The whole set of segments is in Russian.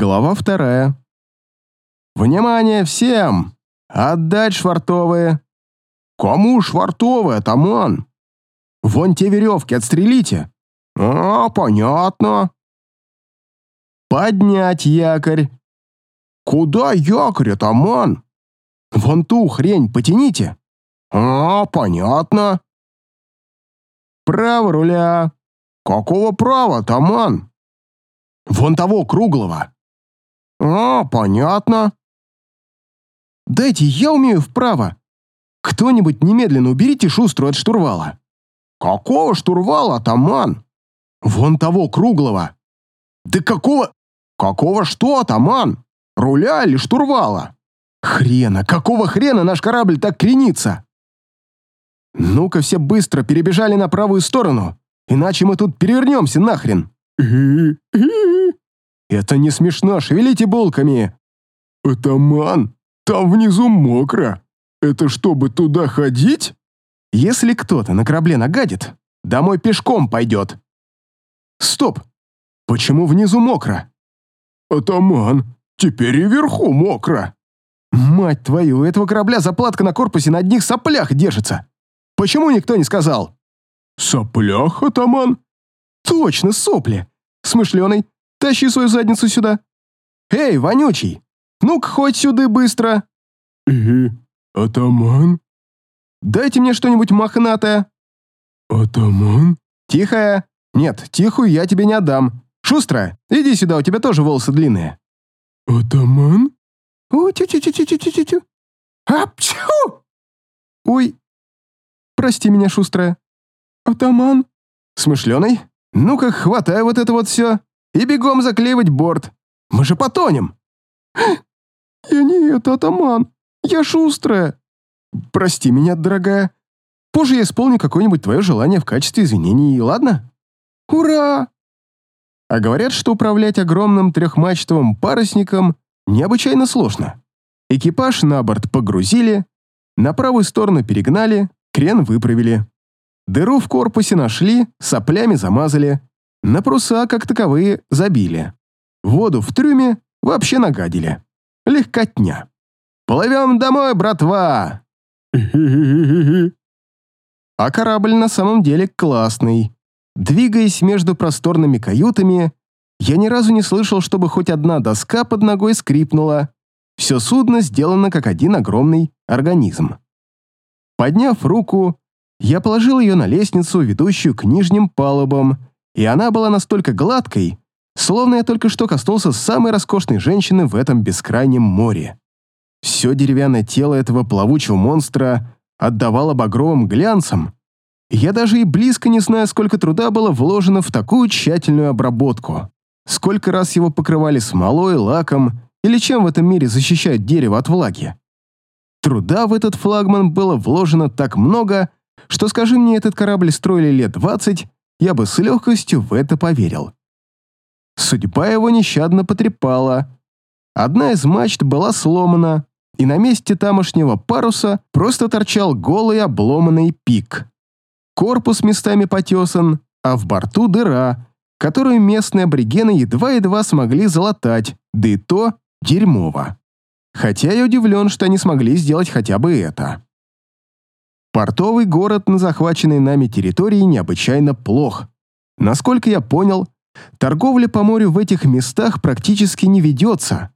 Глава вторая. «Внимание всем! Отдать швартовые!» «Кому швартовые, атаман?» «Вон те веревки отстрелите!» «А, понятно!» «Поднять якорь!» «Куда якорь, атаман?» «Вон ту хрень потяните!» «А, понятно!» «Право руля!» «Какого права, атаман?» «Вон того круглого!» «А, понятно!» «Дайте, я умею вправо!» «Кто-нибудь немедленно уберите шустру от штурвала!» «Какого штурвала, атаман?» «Вон того круглого!» «Да какого...» «Какого что, атаман? Руля или штурвала?» «Хрена! Какого хрена наш корабль так кренится?» «Ну-ка все быстро перебежали на правую сторону, иначе мы тут перевернемся нахрен!» «Это не смешно, шевелите булками!» «Атаман, там внизу мокро. Это чтобы туда ходить?» «Если кто-то на корабле нагадит, домой пешком пойдет». «Стоп! Почему внизу мокро?» «Атаман, теперь и вверху мокро». «Мать твою, у этого корабля заплатка на корпусе на одних соплях держится. Почему никто не сказал?» «Соплях, атаман?» «Точно, сопли. Смышленый, тащи свою задницу сюда. Эй, вонючий, ну-ка хоть сюда быстро». «И, атаман?» «Дайте мне что-нибудь мохнатое». «Атаман?» «Тихая. Нет, тихую я тебе не отдам. Шустрая, иди сюда, у тебя тоже волосы длинные». «Атаман?» «Апчу!» «Ой, прости меня, шустрая». «Атаман?» «Смышленый, ну-ка, хватай вот это вот все и бегом заклеивать борт. Мы же потонем!» «Я не это, атаман. Я шустрая». «Прости меня, дорогая. Позже я исполню какое-нибудь твое желание в качестве извинений, ладно?» «Ура!» А говорят, что управлять огромным трехмачтовым парусником необычайно сложно. Экипаж на борт погрузили, на правую сторону перегнали, крен выправили. Дыру в корпусе нашли, соплями замазали, на паруса, как таковые, забили. Воду в трюме вообще нагадили. Легкотня. «Плывем домой, братва!» А корабль на самом деле классный. Двигаясь между просторными каютами, я ни разу не слышал, чтобы хоть одна доска под ногой скрипнула. Все судно сделано как один огромный организм. Подняв руку, я положил ее на лестницу, ведущую к нижним палубам, и она была настолько гладкой, словно я только что коснулся самой роскошной женщины в этом бескрайнем море. Все деревянное тело этого плавучего монстра отдавало багровым глянцем, я даже и близко не знаю, сколько труда было вложено в такую тщательную обработку. Сколько раз его покрывали смолой, лаком или чем в этом мире защищают дерево от влаги. Труда в этот флагман было вложено так много, что, скажи мне, этот корабль строили лет двадцать, я бы с легкостью в это поверил. Судьба его нещадно потрепала. Одна из мачт была сломана, и на месте тамошнего паруса просто торчал голый обломанный пик. Корпус местами потесан, а в борту дыра, которую местные аборигены едва-едва смогли залатать, да и то дерьмово. Хотя я удивлен, что они смогли сделать хотя бы это. Портовый город на захваченной нами территории необычайно плох. Насколько я понял, торговля по морю в этих местах практически не ведется.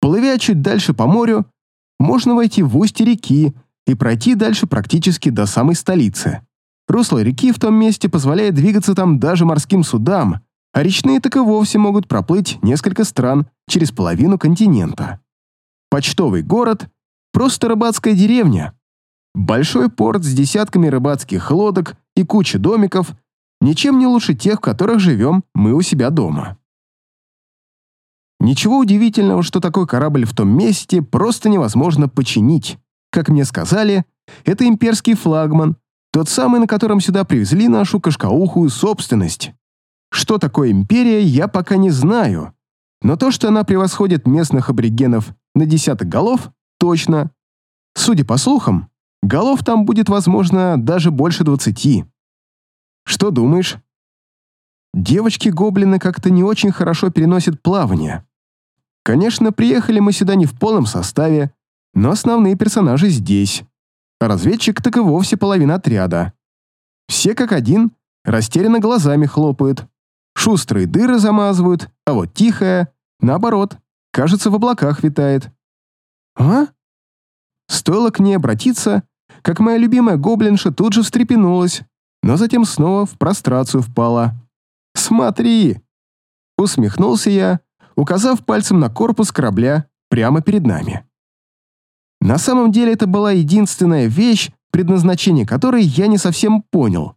Плывя чуть дальше по морю, можно войти в устье реки и пройти дальше практически до самой столицы. Русло реки в том месте позволяет двигаться там даже морским судам, а речные так и вовсе могут проплыть несколько стран через половину континента. Почтовый город – просто рыбацкая деревня, Большой порт с десятками рыбацких лодок и кучей домиков ничем не лучше тех, в которых живем мы у себя дома. Ничего удивительного, что такой корабль в том месте просто невозможно починить. Как мне сказали, это имперский флагман, тот самый, на котором сюда привезли нашу кашкаухую собственность. Что такое империя, я пока не знаю, но то, что она превосходит местных аборигенов на десяток голов, точно. Судя по слухам, Голов там будет, возможно, даже больше двадцати. Что думаешь? Девочки-гоблины как-то не очень хорошо переносят плавание. Конечно, приехали мы сюда не в полном составе, но основные персонажи здесь. Разведчик так и вовсе половина отряда. Все как один растерянно глазами хлопают. Шустрые дыры замазывают, а вот тихая, наоборот, кажется, в облаках витает. «А?» Стоило к ней обратиться, как моя любимая гоблинша тут же встрепенулась, но затем снова в прострацию впала. «Смотри!» Усмехнулся я, указав пальцем на корпус корабля прямо перед нами. На самом деле это была единственная вещь, предназначение которой я не совсем понял.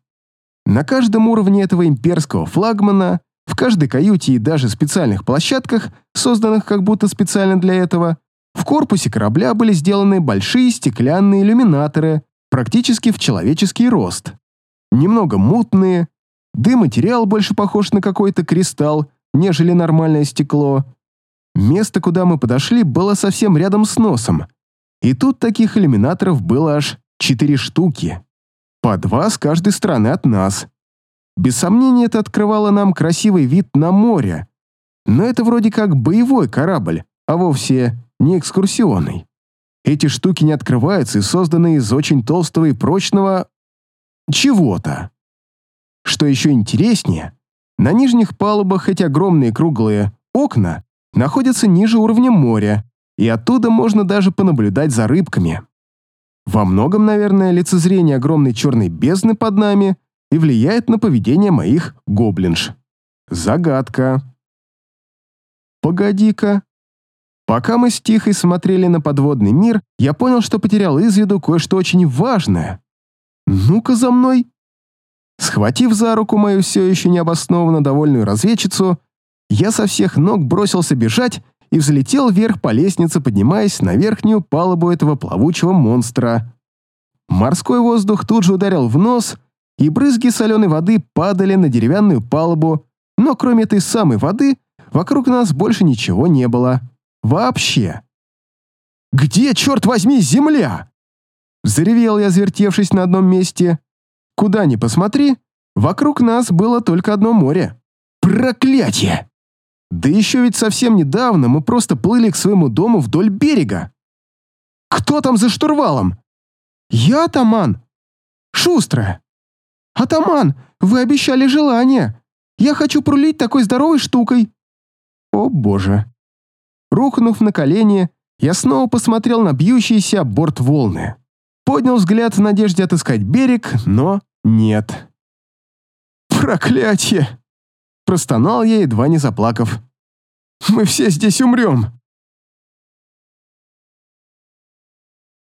На каждом уровне этого имперского флагмана, в каждой каюте и даже специальных площадках, созданных как будто специально для этого, в корпусе корабля были сделаны большие стеклянные иллюминаторы, практически в человеческий рост. Немного мутные, да и материал больше похож на какой-то кристалл, нежели нормальное стекло. Место, куда мы подошли, было совсем рядом с носом. И тут таких иллюминаторов было аж четыре штуки. По два с каждой стороны от нас. Без сомнения, это открывало нам красивый вид на море. Но это вроде как боевой корабль, а вовсе не экскурсионный. Эти штуки не открываются и созданы из очень толстого и прочного чего-то. Что еще интереснее, на нижних палубах эти огромные круглые окна находятся ниже уровня моря, и оттуда можно даже понаблюдать за рыбками. Во многом, наверное, лицезрение огромной черной бездны под нами и влияет на поведение моих гоблинж. Загадка. Погоди-ка. Пока мы с Тихой смотрели на подводный мир, я понял, что потерял из виду кое-что очень важное. «Ну-ка за мной!» Схватив за руку мою все еще необоснованно довольную разведчицу, я со всех ног бросился бежать и взлетел вверх по лестнице, поднимаясь на верхнюю палубу этого плавучего монстра. Морской воздух тут же ударил в нос, и брызги соленой воды падали на деревянную палубу, но кроме этой самой воды вокруг нас больше ничего не было. Вообще. «Где, черт возьми, земля?» Заревел я, звертевшись на одном месте. Куда ни посмотри, вокруг нас было только одно море. Проклятие! Да еще ведь совсем недавно мы просто плыли к своему дому вдоль берега. Кто там за штурвалом? Я, атаман. Шустрая. Атаман, вы обещали желание. Я хочу прулить такой здоровой штукой. О боже. Рухнув на колени, я снова посмотрел на бьющиеся борт волны. Поднял взгляд в надежде отыскать берег, но нет. «Проклятие!» Простонал я, едва не заплакав. «Мы все здесь умрем!»